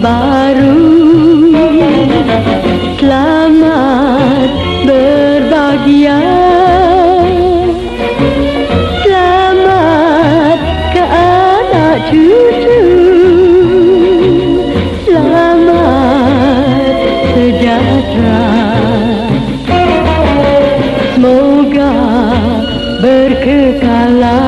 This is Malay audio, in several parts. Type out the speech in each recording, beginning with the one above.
baru. Selamat berbahagia. Selamat ke anak cucu. Selamat sejahtera. Semoga berkekalan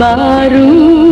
बारू।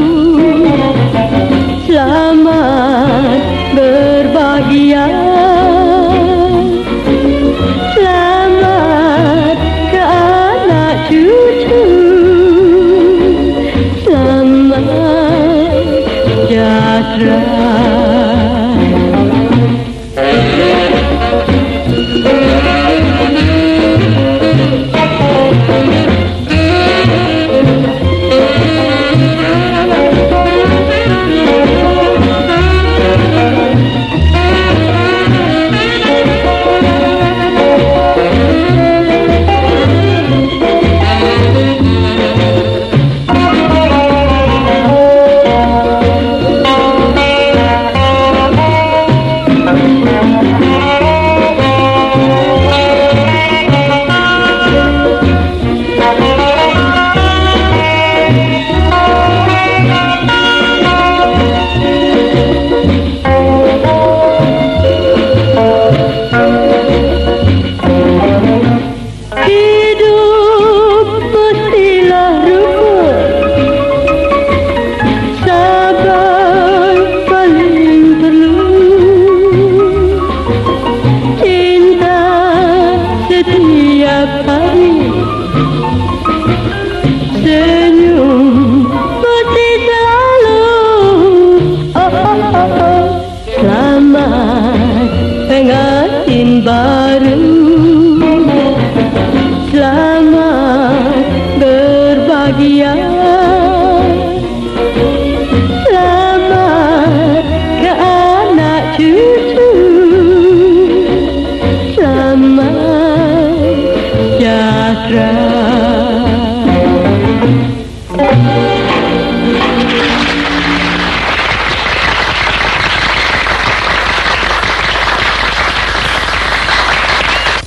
Senyum mesti selalu oh, oh, oh, oh. Selamat pengantin baru Selamat berbahagia Selamat sejahtera